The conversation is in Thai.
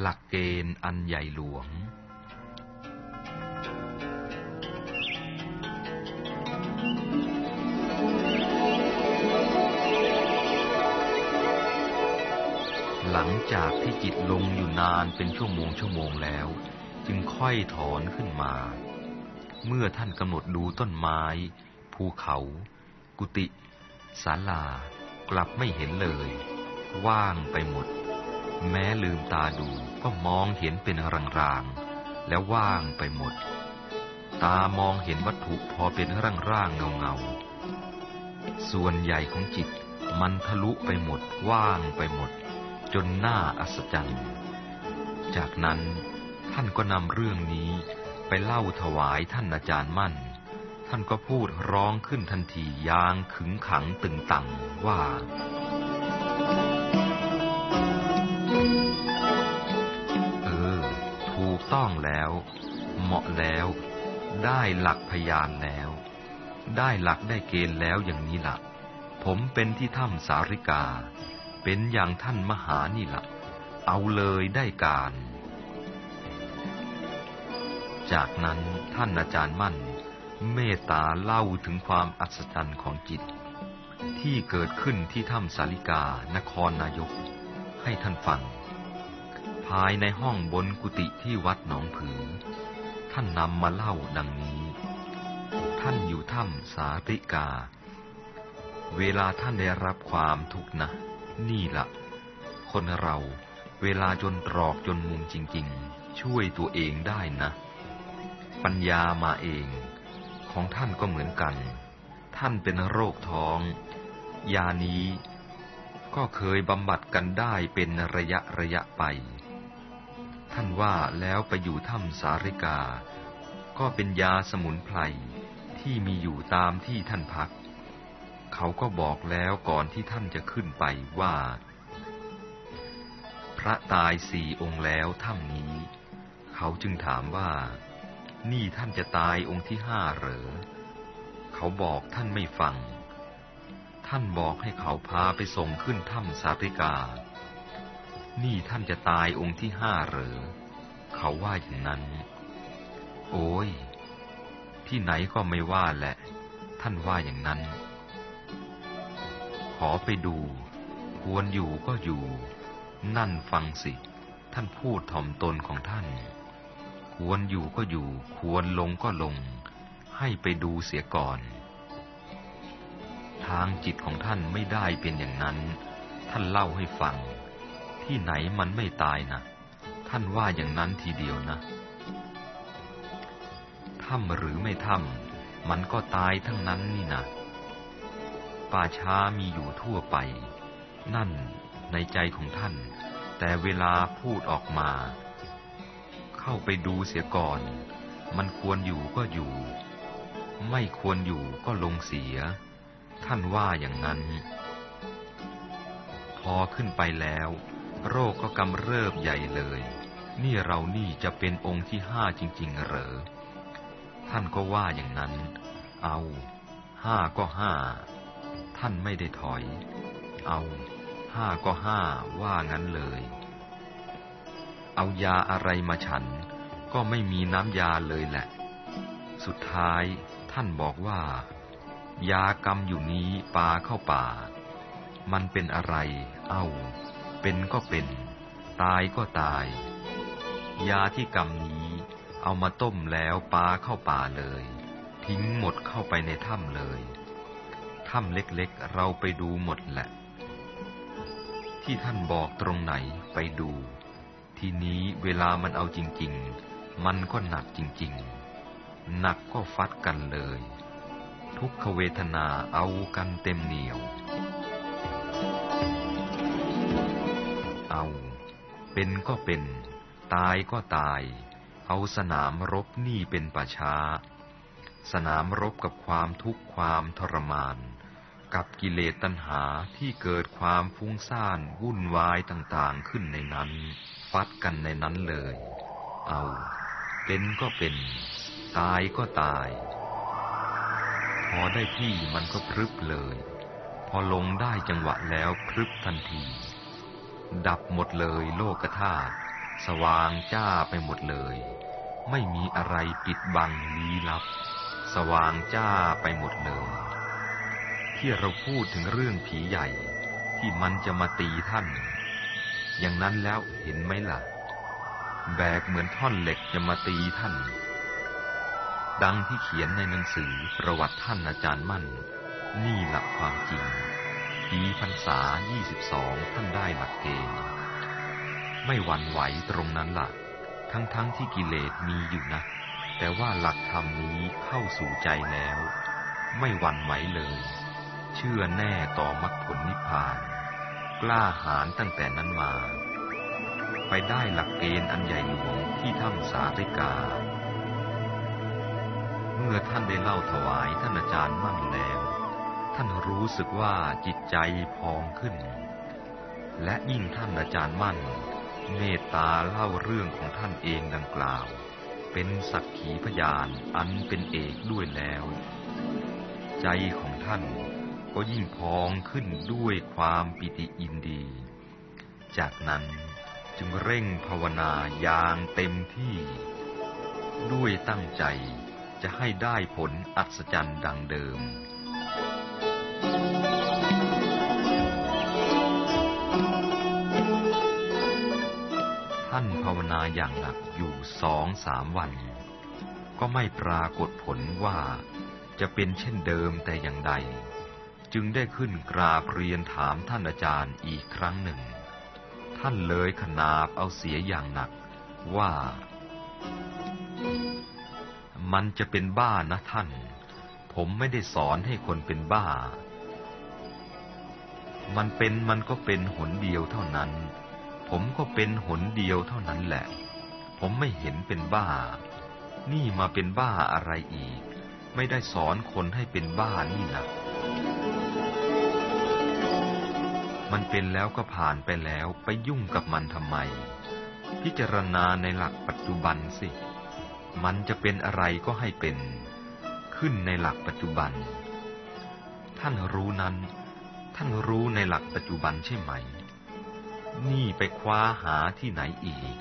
หลักเกณฑ์อันใหญ่หลวง หลังจากที่จิตลงอยู่นานเป็นชั่วโมงชั่วโมงแล้ว จึงค่อยถอนขึ้นมา เมื่อท่านกำหนดดูต้นไม้ ภูเขา กุฏิศาลา กลับไม่เห็นเลย ว่างไปหมด แม้ลืมตาดูก็มองเห็นเป็นรางๆ แล้วว่างไปหมด ตามองเห็นวัตถุพอเป็นร่างๆเงาๆ ส่วนใหญ่ของจิตมันทะลุไปหมดว่างไปหมด จนน่าอัศจรรย์ จากนั้นท่านก็นำเรื่องนี้ไปเล่าถวายท่านอาจารย์มั่น ท่านก็พูดร้องขึ้นทันทียางขึงขังตึงตังว่า แล้ว เหมาะแล้ว ได้หลักพยานแล้ว ได้หลักได้เกณฑ์แล้วอย่างนี้ละ่ะ ผมเป็นที่ถ้ำสาริกา เป็นอย่างท่านมหานี่ละ่ะ เอาเลยได้การ จากนั้นท่านอาจารย์มั่น เมตตาเล่าถึงความอัศจรรย์ของจิต ที่เกิดขึ้นที่ถ้ำสาริกานครนายก ให้ท่านฟัง ภายในห้องบนกุฏิที่วัดหนองผือ ท่านนำมาเล่าดังนี้ ท่านอยู่ถ้ำสาริกา เวลาท่านได้รับความทุกข์นะ นี่ละคนเราเวลาจนตรอกจนมุมจริง ๆ ช่วยตัวเองได้นะ ปัญญามาเอง ของท่านก็เหมือนกัน ท่านเป็นโรคท้อง ยานี้ก็เคยบำบัดกันได้เป็นระยะระยะไป ท่านว่าแล้วไปอยู่ถ้ำสาริกา ก็เป็นยาสมุนไพรที่มีอยู่ตามที่ท่านพัก เขาก็บอกแล้วก่อนที่ท่านจะขึ้นไปว่า พระตายสี่องค์แล้วถ้ำนี้ เขาจึงถามว่า นี่ท่านจะตายองค์ที่ห้าเหรอ เขาบอกท่านไม่ฟัง ท่านบอกให้เขาพาไปส่งขึ้นถ้ำสาริกา นี่ท่านจะตายองค์ที่ห้าเหรอเขาว่าอย่างนั้น โอ้ย ที่ไหนก็ไม่ว่าแหละ ท่านว่าอย่างนั้น ขอไปดู ควรอยู่ก็อยู่ นั่นฟังสิ ท่านพูดถ่อมตนของท่าน ควรอยู่ก็อยู่ ควรลงก็ลง ให้ไปดูเสียก่อน ทางจิตของท่านไม่ได้เป็นอย่างนั้น ท่านเล่าให้ฟัง ที่ไหนมันไม่ตายนะท่านว่าอย่างนั้นทีเดียวนะถ้ำหรือไม่ถ้ำมันก็ตายทั้งนั้นนี่นะป่าช้ามีอยู่ทั่วไป นั่นในใจของท่าน แต่เวลาพูดออกมา เข้าไปดูเสียก่อน มันควรอยู่ก็อยู่ ไม่ควรอยู่ก็ลงเสีย ท่านว่าอย่างนั้น พอขึ้นไปแล้ว โรคก็กำเริบใหญ่เลย นี่เรานี่จะเป็นองค์ที่ห้าจริง ๆ เหรอ ท่านก็ว่าอย่างนั้น เอาห้าก็ห้า ท่านไม่ได้ถอย เอาห้าก็ห้าว่างั้นเลย เอายาอะไรมาฉัน ก็ไม่มีน้ำยาเลยแหละ สุดท้ายท่านบอกว่า ยากรรมอยู่นี้ปาเข้าป่า มันเป็นอะไร เอา เป็นก็เป็น ตายก็ตาย ยาที่กรรมนี้เอามาต้มแล้วปาเข้าป่าเลย ทิ้งหมดเข้าไปในถ้ำเลยถ้ำเล็กๆ เราไปดูหมดแหละ ที่ท่านบอกตรงไหนไปดู ทีนี้เวลามันเอาจริง ๆ มันก็หนักจริง ๆ หนักก็ฟัดกันเลย ทุกขเวทนาเอากันเต็มเหนียว เอา เป็นก็เป็น ตายก็ตาย เอาสนามรบนี่เป็นป่าช้า สนามรบกับความทุกข์ความทรมาน กับกิเลสตัณหาที่เกิดความฟุ้งซ่านวุ่นวายต่างๆขึ้นในนั้น ฟัดกันในนั้นเลย เอา เป็นก็เป็น ตายก็ตาย พอได้ที่มันก็พรึบเลย พอลงได้จังหวะแล้วพรึบทันที ดับหมดเลยโลกธาตุสว่างจ้าไปหมดเลย ไม่มีอะไรปิดบังลี้ลับ สว่างจ้าไปหมดเลย ที่เราพูดถึงเรื่องผีใหญ่ที่มันจะมาตีท่าน อย่างนั้นแล้วเห็นไหมล่ะ แบกเหมือนท่อนเหล็กจะมาตีท่าน ดังที่เขียนในหนังสือประวัติท่านอาจารย์มั่น นี่หลักความจริง ปีพรรษา 22 ท่านได้หลักเกณฑ์ ไม่หวั่นไหวตรงนั้นละ่ะ ทั้งๆทที่กิเลสมีอยู่นะ แต่ว่าหลักธรรมนี้เข้าสู่ใจแล้ว ไม่หวั่นไหวเลย เชื่อแน่ต่อมรรคผลนิพพาน กล้าหาญตั้งแต่นั้นมา ไปได้หลักเกณฑ์อันใหญ่หลวงที่ถ้ำสาริกา เมื่อท่านได้เล่าถวายท่านอาจารย์มั่นแล้ว ท่านรู้สึกว่าจิตใจพองขึ้น และยิ่งท่านอาจารย์มั่น เมตตาเล่าเรื่องของท่านเองดังกล่าว เป็นสักขีพยานอันเป็นเอกด้วยแล้ว ใจของท่านก็ยิ่งพองขึ้นด้วยความปิติอินดี จากนั้นจึงเร่งภาวนาอย่างเต็มที่ ด้วยตั้งใจจะให้ได้ผลอัศจรรย์ดังเดิมานภาวนาอย่างหนักอยู่สองสามวัน ก็ไม่ปรากฏผลว่าจะเป็นเช่นเดิมแต่อย่างใด จึงได้ขึ้นกราบเรียนถามท่านอาจารย์อีกครั้งหนึ่ง ท่านเลยขนาบเอาเสียอย่างหนักว่า มันจะเป็นบ้านะท่าน ผมไม่ได้สอนให้คนเป็นบ้า มันเป็นมันก็เป็นหนเดียวเท่านั้น ผมก็เป็นหนเดียวเท่านั้นแหละ ผมไม่เห็นเป็นบ้า นี่มาเป็นบ้าอะไรอีก ไม่ได้สอนคนให้เป็นบ้านี่นะมันเป็นแล้วก็ผ่านไปแล้วไปยุ่งกับมันทำไม พิจารณาในหลักปัจจุบันสิ มันจะเป็นอะไรก็ให้เป็น ขึ้นในหลักปัจจุบัน ท่านรู้นั้น ท่านรู้ในหลักปัจจุบันใช่ไหม นี่ไปคว้าหาที่ไหนอีก